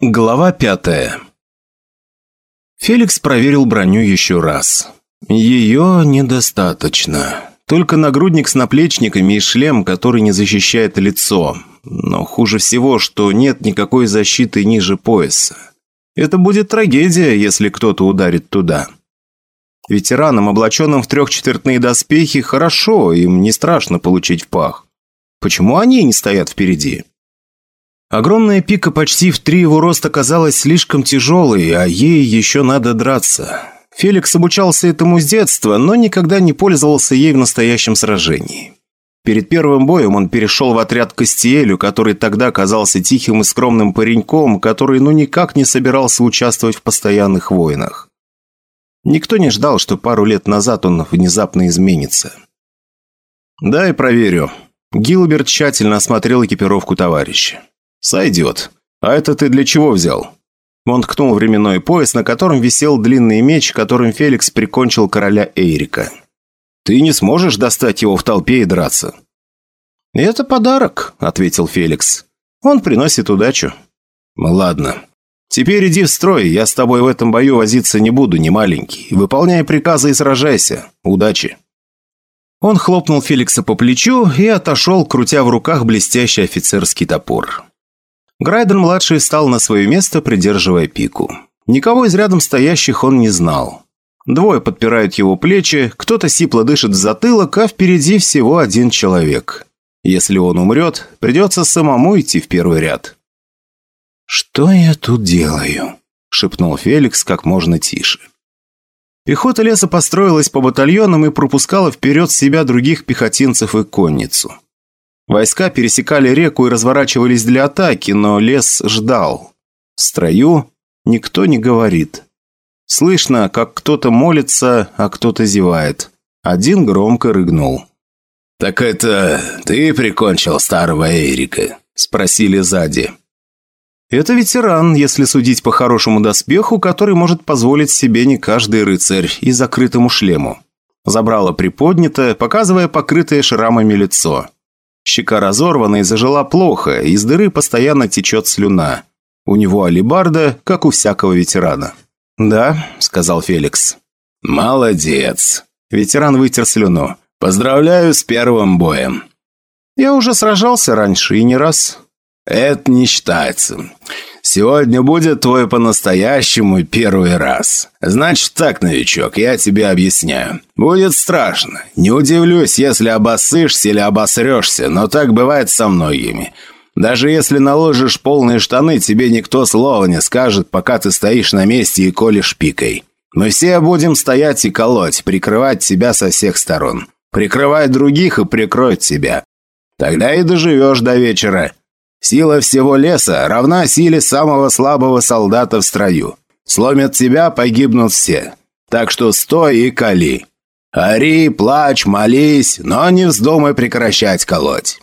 Глава пятая Феликс проверил броню еще раз. Ее недостаточно. Только нагрудник с наплечниками и шлем, который не защищает лицо. Но хуже всего, что нет никакой защиты ниже пояса. Это будет трагедия, если кто-то ударит туда. Ветеранам, облаченным в трехчетвертные доспехи, хорошо, им не страшно получить в пах. Почему они не стоят впереди? Огромная пика почти в три его роста казалась слишком тяжелой, а ей еще надо драться. Феликс обучался этому с детства, но никогда не пользовался ей в настоящем сражении. Перед первым боем он перешел в отряд Кастиэлю, который тогда казался тихим и скромным пареньком, который ну никак не собирался участвовать в постоянных войнах. Никто не ждал, что пару лет назад он внезапно изменится. «Дай проверю». Гилберт тщательно осмотрел экипировку товарища. «Сойдет. А это ты для чего взял?» Он ткнул временной пояс, на котором висел длинный меч, которым Феликс прикончил короля Эйрика. «Ты не сможешь достать его в толпе и драться». «Это подарок», — ответил Феликс. «Он приносит удачу». «Ладно. Теперь иди в строй, я с тобой в этом бою возиться не буду, не маленький. Выполняй приказы и сражайся. Удачи». Он хлопнул Феликса по плечу и отошел, крутя в руках блестящий офицерский топор. Грайден-младший встал на свое место, придерживая пику. Никого из рядом стоящих он не знал. Двое подпирают его плечи, кто-то сипло дышит в затылок, а впереди всего один человек. Если он умрет, придется самому идти в первый ряд. «Что я тут делаю?» – шепнул Феликс как можно тише. Пехота леса построилась по батальонам и пропускала вперед себя других пехотинцев и конницу. Войска пересекали реку и разворачивались для атаки, но лес ждал. В строю никто не говорит. Слышно, как кто-то молится, а кто-то зевает. Один громко рыгнул. «Так это ты прикончил старого Эрика?» – спросили сзади. Это ветеран, если судить по хорошему доспеху, который может позволить себе не каждый рыцарь и закрытому шлему. Забрало приподнято, показывая покрытое шрамами лицо. Щека разорвана и зажила плохо, из дыры постоянно течет слюна. У него алибарда, как у всякого ветерана. «Да», — сказал Феликс. «Молодец!» Ветеран вытер слюну. «Поздравляю с первым боем!» «Я уже сражался раньше и не раз». «Это не считается. Сегодня будет твой по-настоящему первый раз. Значит так, новичок, я тебе объясняю. Будет страшно. Не удивлюсь, если обоссышься или обосрешься, но так бывает со многими. Даже если наложишь полные штаны, тебе никто слова не скажет, пока ты стоишь на месте и колешь пикой. Мы все будем стоять и колоть, прикрывать тебя со всех сторон. Прикрывай других и прикроют тебя. Тогда и доживешь до вечера. Сила всего леса равна силе самого слабого солдата в строю. Сломят тебя, погибнут все. Так что стой и кали. Ори, плачь, молись, но не вздумай прекращать колоть.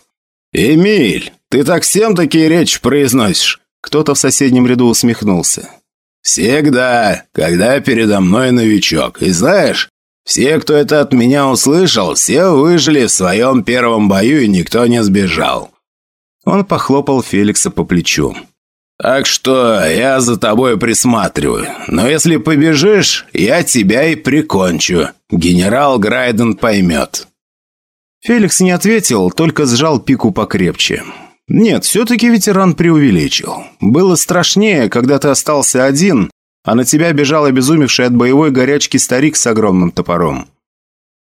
«Эмиль, ты так всем такие речи произносишь?» Кто-то в соседнем ряду усмехнулся. «Всегда, когда передо мной новичок. И знаешь, все, кто это от меня услышал, все выжили в своем первом бою, и никто не сбежал. Он похлопал Феликса по плечу. «Так что я за тобой присматриваю. Но если побежишь, я тебя и прикончу. Генерал Грайден поймет». Феликс не ответил, только сжал пику покрепче. Нет, все-таки ветеран преувеличил. Было страшнее, когда ты остался один, а на тебя бежал обезумевший от боевой горячки старик с огромным топором.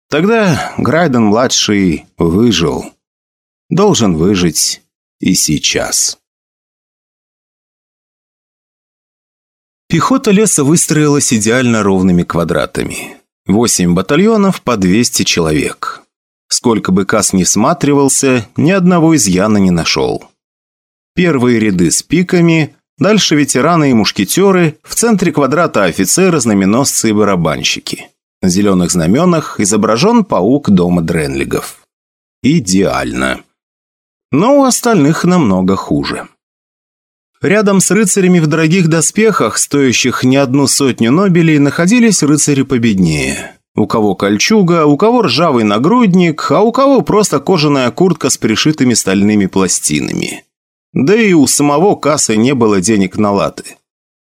Тогда Грайден-младший выжил. Должен выжить и сейчас. Пехота леса выстроилась идеально ровными квадратами. Восемь батальонов по 200 человек. Сколько бы Кас не всматривался, ни одного изъяна не нашел. Первые ряды с пиками, дальше ветераны и мушкетеры, в центре квадрата офицеры, знаменосцы и барабанщики. На зеленых знаменах изображен паук дома Дренлигов. Идеально но у остальных намного хуже. Рядом с рыцарями в дорогих доспехах, стоящих не одну сотню нобелей, находились рыцари победнее. У кого кольчуга, у кого ржавый нагрудник, а у кого просто кожаная куртка с пришитыми стальными пластинами. Да и у самого кассы не было денег на латы.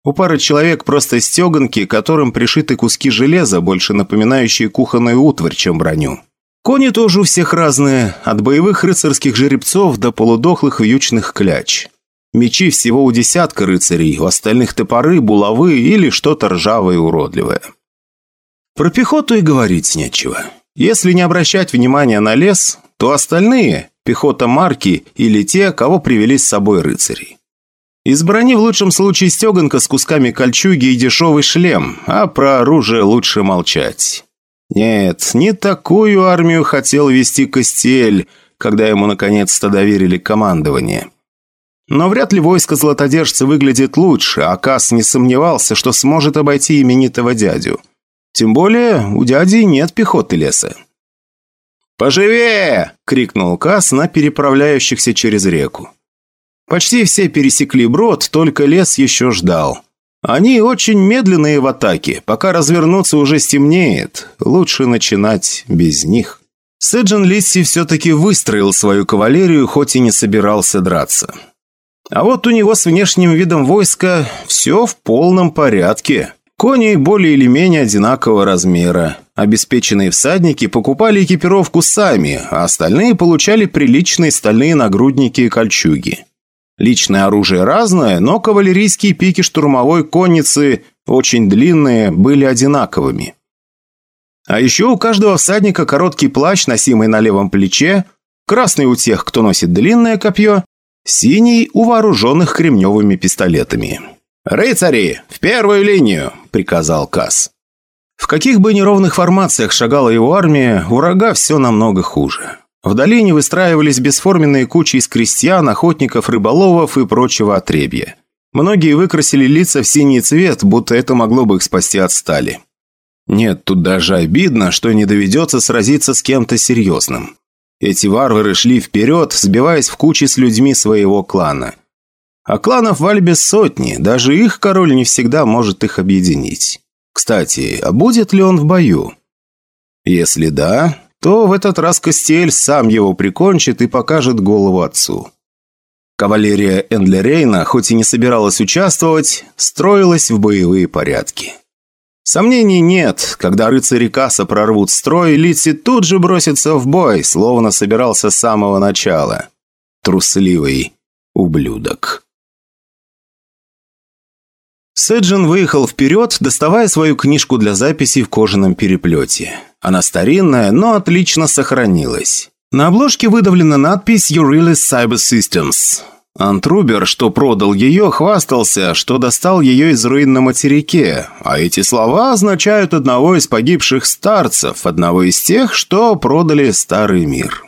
У пары человек просто стеганки, которым пришиты куски железа, больше напоминающие кухонную утварь, чем броню. Кони тоже у всех разные, от боевых рыцарских жеребцов до полудохлых вьючных кляч. Мечи всего у десятка рыцарей, у остальных топоры, булавы или что-то ржавое и уродливое. Про пехоту и говорить нечего. Если не обращать внимания на лес, то остальные – пехота марки или те, кого привели с собой рыцари. Из брони в лучшем случае стеганка с кусками кольчуги и дешевый шлем, а про оружие лучше молчать. Нет, не такую армию хотел вести Костель, когда ему наконец-то доверили командование. Но вряд ли войско златодержца выглядит лучше, а Кас не сомневался, что сможет обойти именитого дядю. Тем более у дяди нет пехоты леса. «Поживее!» – крикнул Кас на переправляющихся через реку. Почти все пересекли брод, только лес еще ждал. Они очень медленные в атаке, пока развернуться уже стемнеет. Лучше начинать без них. Сэджин Лисси все-таки выстроил свою кавалерию, хоть и не собирался драться. А вот у него с внешним видом войска все в полном порядке. Кони более или менее одинакового размера. Обеспеченные всадники покупали экипировку сами, а остальные получали приличные стальные нагрудники и кольчуги. Личное оружие разное, но кавалерийские пики штурмовой конницы, очень длинные, были одинаковыми. А еще у каждого всадника короткий плащ, носимый на левом плече, красный у тех, кто носит длинное копье, Синий у вооруженных кремневыми пистолетами. «Рыцари, в первую линию!» – приказал Касс. В каких бы неровных формациях шагала его армия, у врага все намного хуже. В долине выстраивались бесформенные кучи из крестьян, охотников, рыболовов и прочего отребья. Многие выкрасили лица в синий цвет, будто это могло бы их спасти от стали. Нет, тут даже обидно, что не доведется сразиться с кем-то серьезным. Эти варвары шли вперед, сбиваясь в кучи с людьми своего клана. А кланов в Альбе сотни, даже их король не всегда может их объединить. Кстати, а будет ли он в бою? Если да, то в этот раз Костель сам его прикончит и покажет голову отцу. Кавалерия Эндлерейна, хоть и не собиралась участвовать, строилась в боевые порядки. Сомнений нет, когда рыцари Касса прорвут строй, Литси тут же бросится в бой, словно собирался с самого начала. Трусливый ублюдок. Сэджин выехал вперед, доставая свою книжку для записей в кожаном переплете. Она старинная, но отлично сохранилась. На обложке выдавлена надпись «Eurelis Cyber Systems». Антрубер, что продал ее, хвастался, что достал ее из руин на материке, а эти слова означают одного из погибших старцев, одного из тех, что продали Старый мир.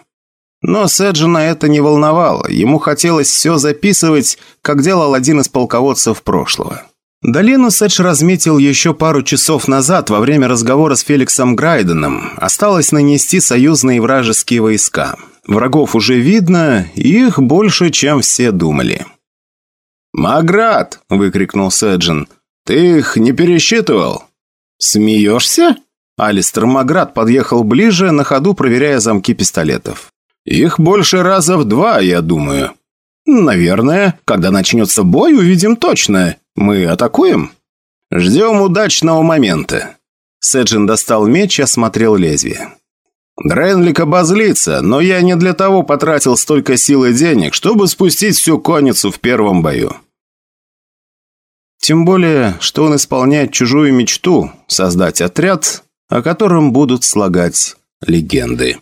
Но Седжина это не волновало, ему хотелось все записывать, как делал один из полководцев прошлого. Долину Сэдж разметил еще пару часов назад во время разговора с Феликсом Грайденом. Осталось нанести союзные вражеские войска. Врагов уже видно, их больше, чем все думали. «Маград!» – выкрикнул Сэджин. «Ты их не пересчитывал?» «Смеешься?» Алистер Маград подъехал ближе, на ходу проверяя замки пистолетов. «Их больше раза в два, я думаю». «Наверное. Когда начнется бой, увидим точно. Мы атакуем?» «Ждем удачного момента». Сэджин достал меч и осмотрел лезвие. Дренлик обозлится, но я не для того потратил столько сил и денег, чтобы спустить всю конницу в первом бою. Тем более, что он исполняет чужую мечту – создать отряд, о котором будут слагать легенды.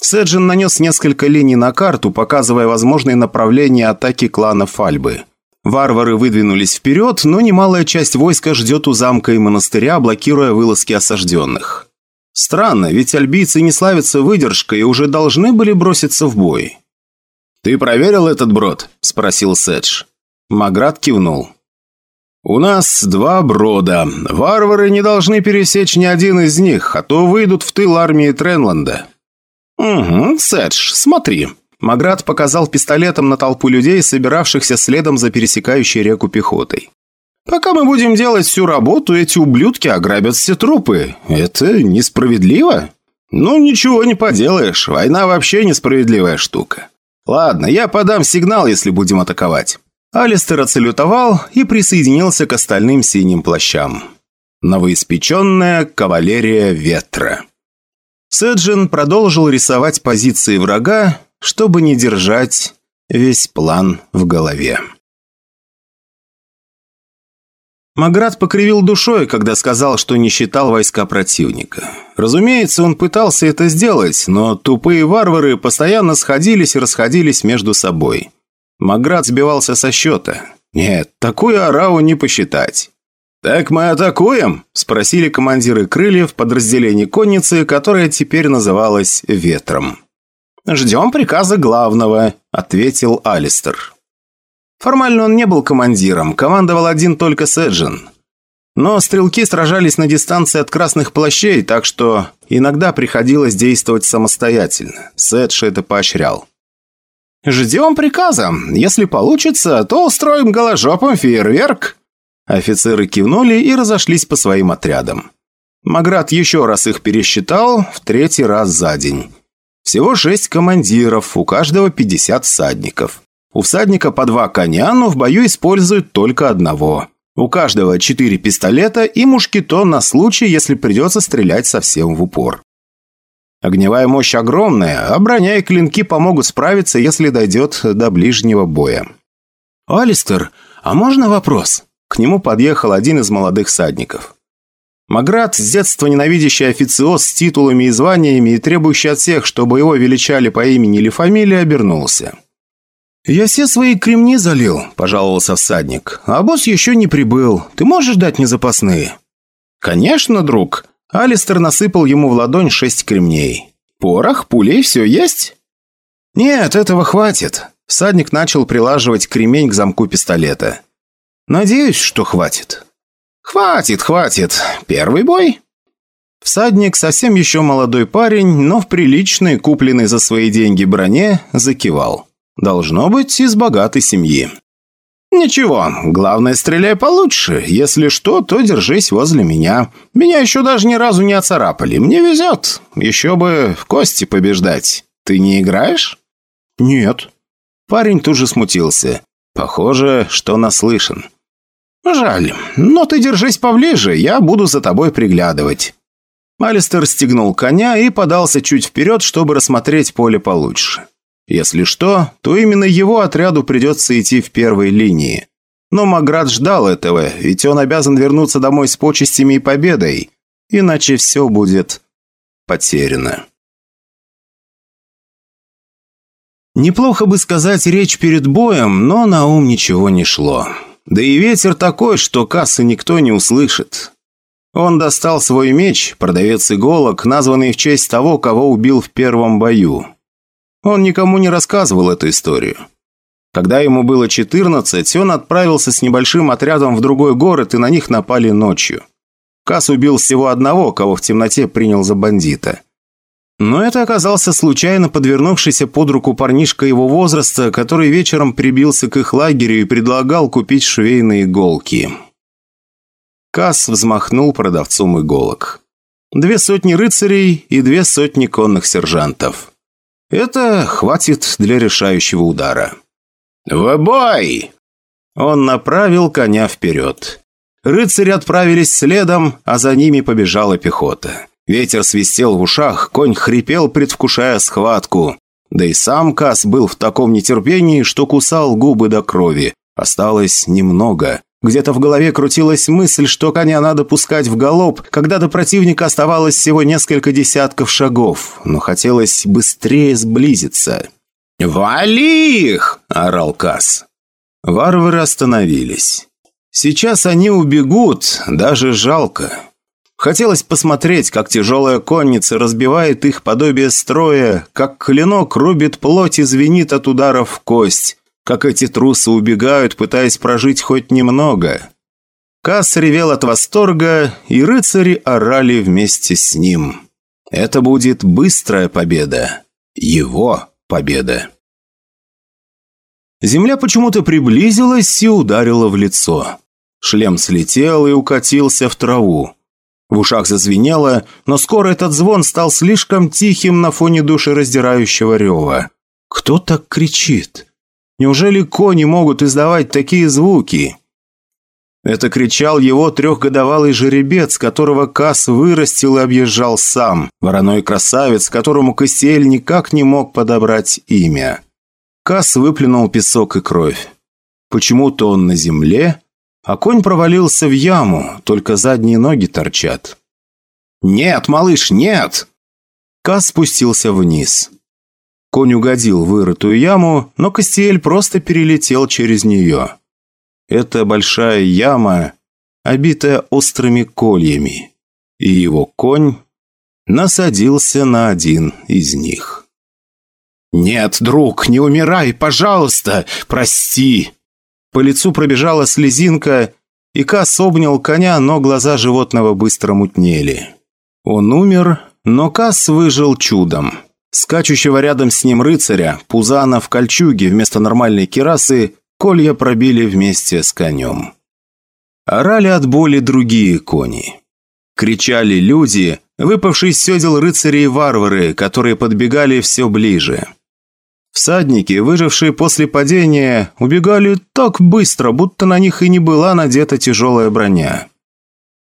Сэджин нанес несколько линий на карту, показывая возможные направления атаки клана Фальбы. Варвары выдвинулись вперед, но немалая часть войска ждет у замка и монастыря, блокируя вылазки осажденных. Странно, ведь альбийцы не славятся выдержкой и уже должны были броситься в бой. «Ты проверил этот брод?» – спросил Сэдж. Маград кивнул. «У нас два брода. Варвары не должны пересечь ни один из них, а то выйдут в тыл армии Тренланда». «Угу, Сэдж, смотри». Маград показал пистолетом на толпу людей, собиравшихся следом за пересекающей реку пехотой. Пока мы будем делать всю работу, эти ублюдки ограбят все трупы. Это несправедливо? Ну, ничего не поделаешь. Война вообще несправедливая штука. «Ладно, я подам сигнал, если будем атаковать». Алистер отсалютовал и присоединился к остальным синим плащам. Новоиспеченная кавалерия ветра. Сэджин продолжил рисовать позиции врага, чтобы не держать весь план в голове. Маград покривил душой, когда сказал, что не считал войска противника. Разумеется, он пытался это сделать, но тупые варвары постоянно сходились и расходились между собой. Маград сбивался со счета. Нет, такую арау не посчитать. «Так мы атакуем?» – спросили командиры крыльев подразделения конницы, которое теперь называлось «Ветром». «Ждем приказа главного», – ответил Алистер. Формально он не был командиром, командовал один только Сэджин. Но стрелки сражались на дистанции от красных плащей, так что иногда приходилось действовать самостоятельно. Сэдж это поощрял. «Ждем приказа. Если получится, то устроим голожопом фейерверк». Офицеры кивнули и разошлись по своим отрядам. Маград еще раз их пересчитал, в третий раз за день. Всего шесть командиров, у каждого 50 всадников. У всадника по два коня, но в бою используют только одного. У каждого четыре пистолета и мушкетон на случай, если придется стрелять совсем в упор. Огневая мощь огромная, а броня и клинки помогут справиться, если дойдет до ближнего боя. «Алистер, а можно вопрос?» К нему подъехал один из молодых всадников. Маград, с детства ненавидящий официоз с титулами и званиями и требующий от всех, чтобы его величали по имени или фамилии, обернулся. «Я все свои кремни залил», – пожаловался всадник. «А босс еще не прибыл. Ты можешь дать мне запасные?» «Конечно, друг». Алистер насыпал ему в ладонь шесть кремней. «Порох, пулей, все есть?» «Нет, этого хватит». Всадник начал прилаживать кремень к замку пистолета. «Надеюсь, что хватит». «Хватит, хватит. Первый бой?» Всадник, совсем еще молодой парень, но в приличной, купленной за свои деньги броне, закивал. Должно быть, из богатой семьи. «Ничего, главное, стреляй получше. Если что, то держись возле меня. Меня еще даже ни разу не оцарапали. Мне везет. Еще бы в кости побеждать. Ты не играешь?» «Нет». Парень тут же смутился. Похоже, что наслышан. «Жаль, но ты держись поближе, я буду за тобой приглядывать». Алистер стегнул коня и подался чуть вперед, чтобы рассмотреть поле получше. Если что, то именно его отряду придется идти в первой линии. Но Маград ждал этого, ведь он обязан вернуться домой с почестями и победой, иначе все будет потеряно. Неплохо бы сказать речь перед боем, но на ум ничего не шло. Да и ветер такой, что кассы никто не услышит. Он достал свой меч, продавец иголок, названный в честь того, кого убил в первом бою. Он никому не рассказывал эту историю. Когда ему было 14, он отправился с небольшим отрядом в другой город, и на них напали ночью. Кас убил всего одного, кого в темноте принял за бандита. Но это оказался случайно подвернувшийся под руку парнишка его возраста, который вечером прибился к их лагерю и предлагал купить швейные иголки. Кас взмахнул продавцом иголок. Две сотни рыцарей и две сотни конных сержантов. Это хватит для решающего удара. «В бой!» Он направил коня вперед. Рыцари отправились следом, а за ними побежала пехота. Ветер свистел в ушах, конь хрипел, предвкушая схватку. Да и сам Кас был в таком нетерпении, что кусал губы до крови. Осталось немного. Где-то в голове крутилась мысль, что коня надо пускать в галоп, когда до противника оставалось всего несколько десятков шагов, но хотелось быстрее сблизиться. «Вали их!» – орал Кас. Варвары остановились. Сейчас они убегут, даже жалко. Хотелось посмотреть, как тяжелая конница разбивает их подобие строя, как клинок рубит плоть и звенит от ударов в кость как эти трусы убегают, пытаясь прожить хоть немного. Касс ревел от восторга, и рыцари орали вместе с ним. Это будет быстрая победа. Его победа. Земля почему-то приблизилась и ударила в лицо. Шлем слетел и укатился в траву. В ушах зазвенело, но скоро этот звон стал слишком тихим на фоне душераздирающего рева. Кто так кричит? Неужели кони могут издавать такие звуки? Это кричал его трехгодовалый жеребец, которого Кас вырастил и объезжал сам. Вороной красавец, которому Кассиэль никак не мог подобрать имя. Кас выплюнул песок и кровь. Почему-то он на земле, а конь провалился в яму, только задние ноги торчат. «Нет, малыш, нет!» Кас спустился вниз. Конь угодил в вырытую яму, но Кастиэль просто перелетел через нее. Это большая яма, обитая острыми кольями, и его конь насадился на один из них. «Нет, друг, не умирай, пожалуйста, прости!» По лицу пробежала слезинка, и Кас обнял коня, но глаза животного быстро мутнели. Он умер, но Кас выжил чудом. Скачущего рядом с ним рыцаря, Пузана в кольчуге вместо нормальной кирасы, колья пробили вместе с конем. Орали от боли другие кони. Кричали люди, выпавшие из седел рыцари и варвары, которые подбегали все ближе. Всадники, выжившие после падения, убегали так быстро, будто на них и не была надета тяжелая броня.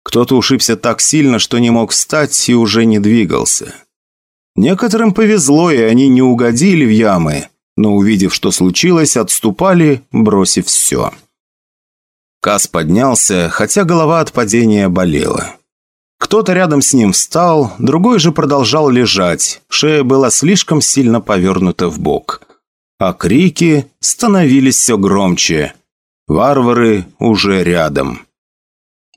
Кто-то ушибся так сильно, что не мог встать и уже не двигался. Некоторым повезло, и они не угодили в ямы, но, увидев, что случилось, отступали, бросив все. Кас поднялся, хотя голова от падения болела. Кто-то рядом с ним встал, другой же продолжал лежать, шея была слишком сильно повернута в бок. А крики становились все громче. Варвары уже рядом.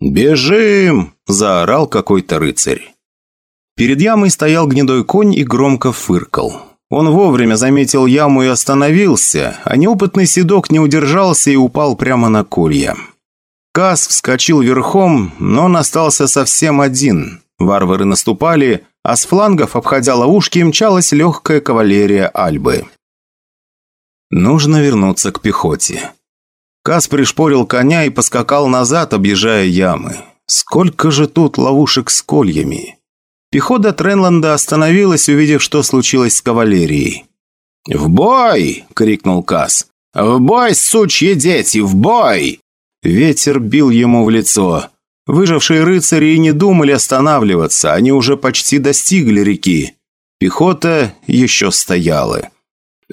«Бежим!» – заорал какой-то рыцарь. Перед ямой стоял гнедой конь и громко фыркал. Он вовремя заметил яму и остановился, а неопытный седок не удержался и упал прямо на колья. Кас вскочил верхом, но он остался совсем один. Варвары наступали, а с флангов, обходя ловушки, мчалась легкая кавалерия Альбы. Нужно вернуться к пехоте. Кас пришпорил коня и поскакал назад, объезжая ямы. Сколько же тут ловушек с кольями? Пехота Тренланда остановилась, увидев, что случилось с кавалерией. «В бой!» – крикнул Кас. «В бой, сучьи дети, в бой!» Ветер бил ему в лицо. Выжившие рыцари и не думали останавливаться, они уже почти достигли реки. Пехота еще стояла.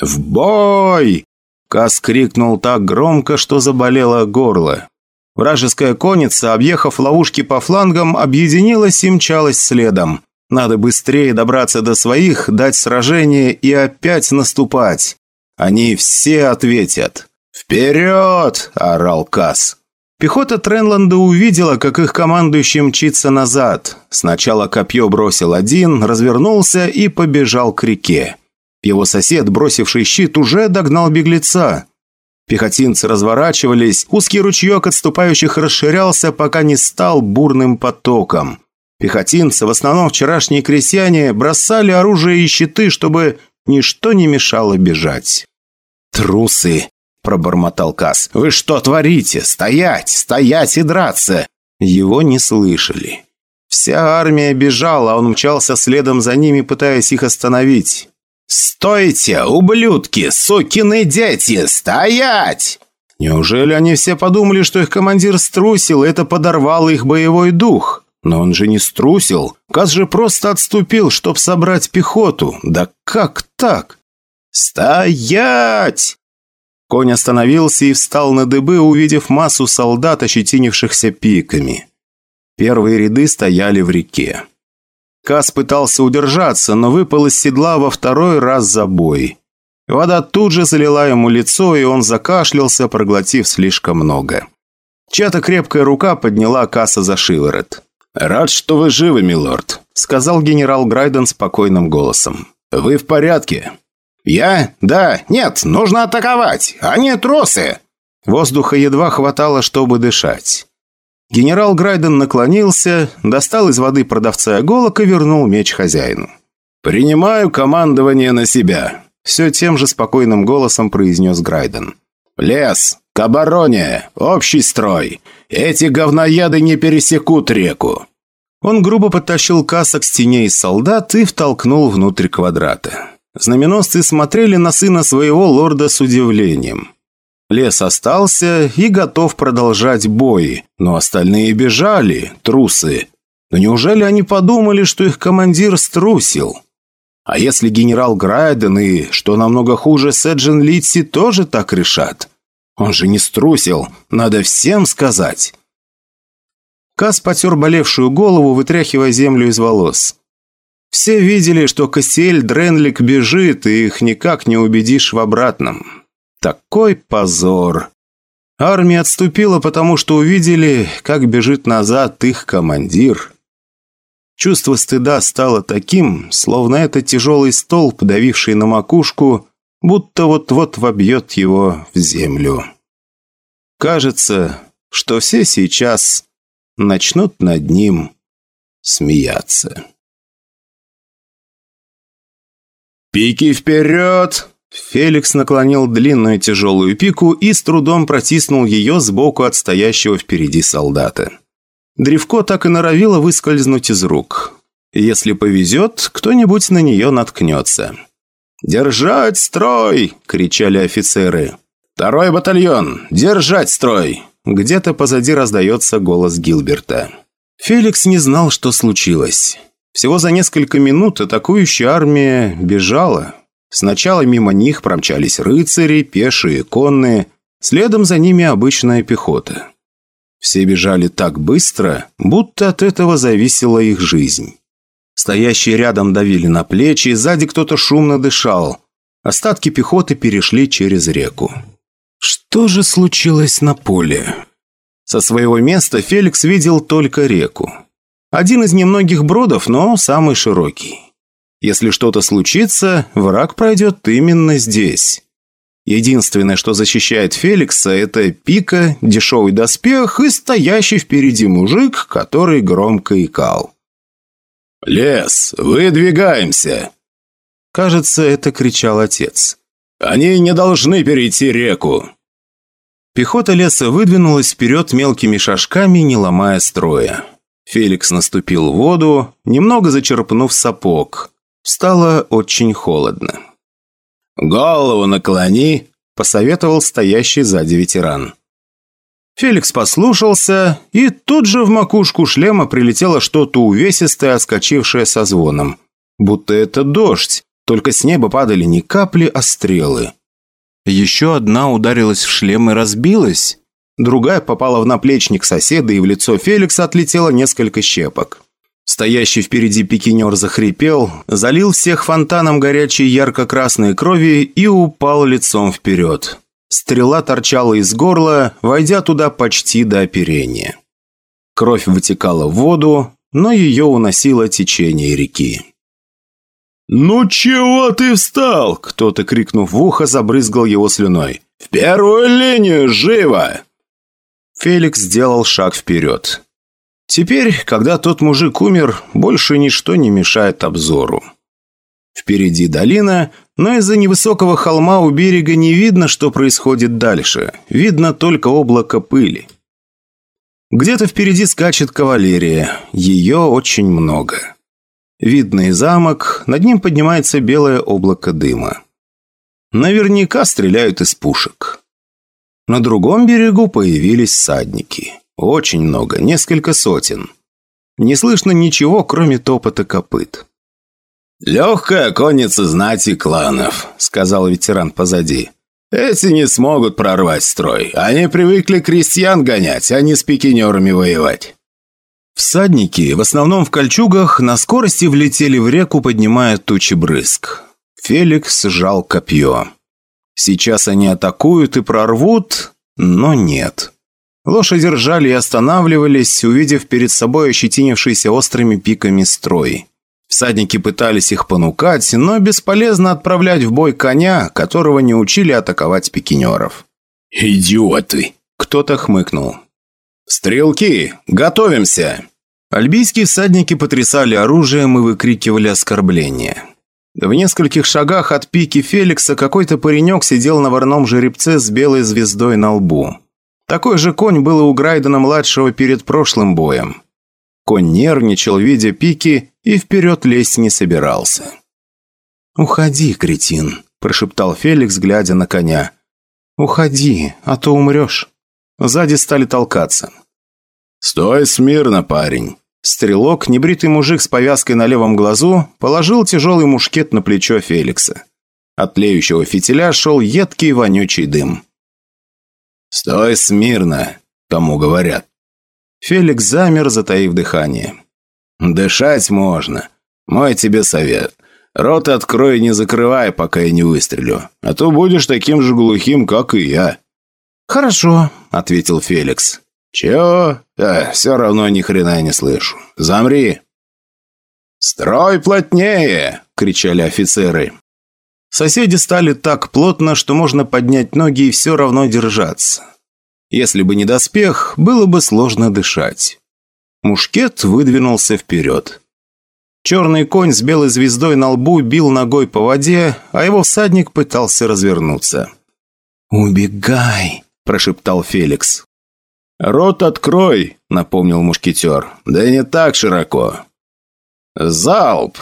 «В бой!» Кас крикнул так громко, что заболело горло. Вражеская конница, объехав ловушки по флангам, объединилась и мчалась следом. Надо быстрее добраться до своих, дать сражение и опять наступать. Они все ответят. «Вперед!» – орал Касс. Пехота Тренланда увидела, как их командующий мчится назад. Сначала копье бросил один, развернулся и побежал к реке. Его сосед, бросивший щит, уже догнал беглеца. Пехотинцы разворачивались, узкий ручеек отступающих расширялся, пока не стал бурным потоком. Пехотинцы, в основном вчерашние крестьяне, бросали оружие и щиты, чтобы ничто не мешало бежать. «Трусы!» – пробормотал Кас. «Вы что творите? Стоять! Стоять и драться!» Его не слышали. Вся армия бежала, а он мчался следом за ними, пытаясь их остановить. «Стойте, ублюдки, сукины дети! Стоять!» Неужели они все подумали, что их командир струсил, это подорвало их боевой дух? Но он же не струсил. Каз же просто отступил, чтоб собрать пехоту. Да как так? «Стоять!» Конь остановился и встал на дыбы, увидев массу солдат, ощетинившихся пиками. Первые ряды стояли в реке. Кас пытался удержаться, но выпал из седла во второй раз за бой. Вода тут же залила ему лицо, и он закашлялся, проглотив слишком много. Чья-то крепкая рука подняла Каса за шиворот. «Рад, что вы живы, милорд», — сказал генерал Грайден спокойным голосом. «Вы в порядке?» «Я? Да. Нет, нужно атаковать. Они тросы!» Воздуха едва хватало, чтобы дышать. Генерал Грайден наклонился, достал из воды продавца иголок и вернул меч хозяину. «Принимаю командование на себя», — все тем же спокойным голосом произнес Грайден. «Лес! К обороне! Общий строй! Эти говнояды не пересекут реку!» Он грубо подтащил касок к стене из солдат и втолкнул внутрь квадрата. Знаменосцы смотрели на сына своего лорда с удивлением. Лес остался и готов продолжать бой, но остальные бежали, трусы. Но неужели они подумали, что их командир струсил? А если генерал Грайден и, что намного хуже, Сэджин Литси тоже так решат? Он же не струсил, надо всем сказать. Кас потер болевшую голову, вытряхивая землю из волос. Все видели, что Кассиэль Дренлик бежит, и их никак не убедишь в обратном. Такой позор. Армия отступила, потому что увидели, как бежит назад их командир. Чувство стыда стало таким, словно это тяжелый столб, давивший на макушку, будто вот-вот вобьет его в землю. Кажется, что все сейчас начнут над ним смеяться. «Пики вперед!» Феликс наклонил длинную тяжелую пику и с трудом протиснул ее сбоку от стоящего впереди солдата. Древко так и норовило выскользнуть из рук. Если повезет, кто-нибудь на нее наткнется. «Держать строй!» – кричали офицеры. «Второй батальон! Держать строй!» Где-то позади раздается голос Гилберта. Феликс не знал, что случилось. Всего за несколько минут атакующая армия бежала. Сначала мимо них промчались рыцари, пешие, конные, следом за ними обычная пехота. Все бежали так быстро, будто от этого зависела их жизнь. Стоящие рядом давили на плечи, сзади кто-то шумно дышал. Остатки пехоты перешли через реку. Что же случилось на поле? Со своего места Феликс видел только реку. Один из немногих бродов, но самый широкий. Если что-то случится, враг пройдет именно здесь. Единственное, что защищает Феликса, это пика, дешевый доспех и стоящий впереди мужик, который громко икал. «Лес, выдвигаемся!» Кажется, это кричал отец. «Они не должны перейти реку!» Пехота леса выдвинулась вперед мелкими шажками, не ломая строя. Феликс наступил в воду, немного зачерпнув сапог. Стало очень холодно. «Голову наклони», – посоветовал стоящий сзади ветеран. Феликс послушался, и тут же в макушку шлема прилетело что-то увесистое, оскочившее со звоном. Будто это дождь, только с неба падали не капли, а стрелы. Еще одна ударилась в шлем и разбилась. Другая попала в наплечник соседа, и в лицо Феликса отлетело несколько щепок. Стоящий впереди пикинер захрипел, залил всех фонтаном горячей ярко-красной крови и упал лицом вперед. Стрела торчала из горла, войдя туда почти до оперения. Кровь вытекала в воду, но ее уносило течение реки. «Ну чего ты встал?» – кто-то, крикнув в ухо, забрызгал его слюной. «В первую линию! Живо!» Феликс сделал шаг вперед. Теперь, когда тот мужик умер, больше ничто не мешает обзору. Впереди долина, но из-за невысокого холма у берега не видно, что происходит дальше. Видно только облако пыли. Где-то впереди скачет кавалерия. Ее очень много. Видный замок, над ним поднимается белое облако дыма. Наверняка стреляют из пушек. На другом берегу появились садники. Очень много, несколько сотен. Не слышно ничего, кроме топота копыт. «Легкая конница знати кланов», — сказал ветеран позади. «Эти не смогут прорвать строй. Они привыкли крестьян гонять, а не с пикинерами воевать». Всадники, в основном в кольчугах, на скорости влетели в реку, поднимая тучи брызг. Феликс сжал копье. Сейчас они атакуют и прорвут, но нет. Лошади ржали и останавливались, увидев перед собой ощетинившийся острыми пиками строй. Всадники пытались их понукать, но бесполезно отправлять в бой коня, которого не учили атаковать пикинеров. «Идиоты!» – кто-то хмыкнул. «Стрелки! Готовимся!» Альбийские всадники потрясали оружием и выкрикивали оскорбления. В нескольких шагах от пики Феликса какой-то паренек сидел на ворном жеребце с белой звездой на лбу. Такой же конь был и у Грайдена-младшего перед прошлым боем. Конь нервничал, видя пики, и вперед лезть не собирался. «Уходи, кретин», – прошептал Феликс, глядя на коня. «Уходи, а то умрешь». Сзади стали толкаться. «Стой смирно, парень!» Стрелок, небритый мужик с повязкой на левом глазу, положил тяжелый мушкет на плечо Феликса. От тлеющего фитиля шел едкий вонючий дым. «Стой смирно!» – кому говорят. Феликс замер, затаив дыхание. «Дышать можно. Мой тебе совет. Рот открой и не закрывай, пока я не выстрелю. А то будешь таким же глухим, как и я». «Хорошо», — ответил Феликс. «Чего? Да, все равно ни хрена не слышу. Замри!» «Строй плотнее!» — кричали офицеры. Соседи стали так плотно, что можно поднять ноги и все равно держаться. Если бы не доспех, было бы сложно дышать. Мушкет выдвинулся вперед. Черный конь с белой звездой на лбу бил ногой по воде, а его всадник пытался развернуться. «Убегай!» – прошептал Феликс. «Рот открой!» – напомнил мушкетер. «Да не так широко!» «Залп!»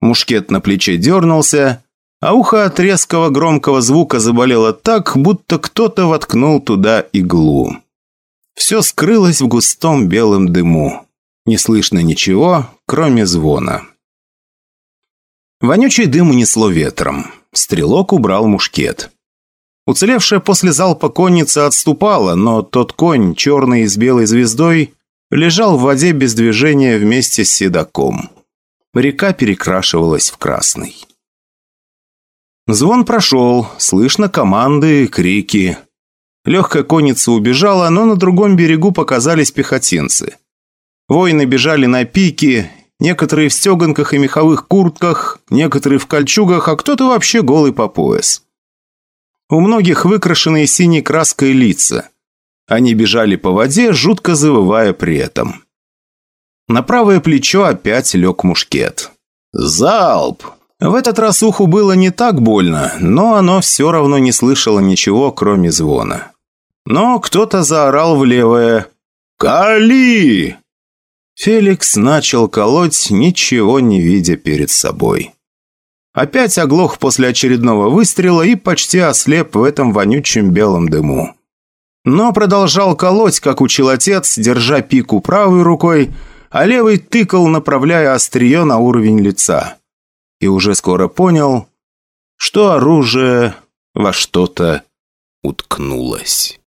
Мушкет на плече дернулся, а ухо от резкого громкого звука заболело так, будто кто-то воткнул туда иглу. Все скрылось в густом белом дыму. Не слышно ничего, кроме звона. Вонючий дым унесло ветром. Стрелок убрал мушкет. Уцелевшая после залпа конница отступала, но тот конь, черный с белой звездой, лежал в воде без движения вместе с седаком. Река перекрашивалась в красный. Звон прошел, слышно команды, крики. Легкая конница убежала, но на другом берегу показались пехотинцы. Воины бежали на пике, некоторые в стеганках и меховых куртках, некоторые в кольчугах, а кто-то вообще голый по пояс. У многих выкрашенные синей краской лица. Они бежали по воде, жутко завывая при этом. На правое плечо опять лег мушкет. «Залп!» В этот раз уху было не так больно, но оно все равно не слышало ничего, кроме звона. Но кто-то заорал в левое «Кали!». Феликс начал колоть, ничего не видя перед собой. Опять оглох после очередного выстрела и почти ослеп в этом вонючем белом дыму. Но продолжал колоть, как учил отец, держа пику правой рукой, а левый тыкал, направляя острие на уровень лица. И уже скоро понял, что оружие во что-то уткнулось.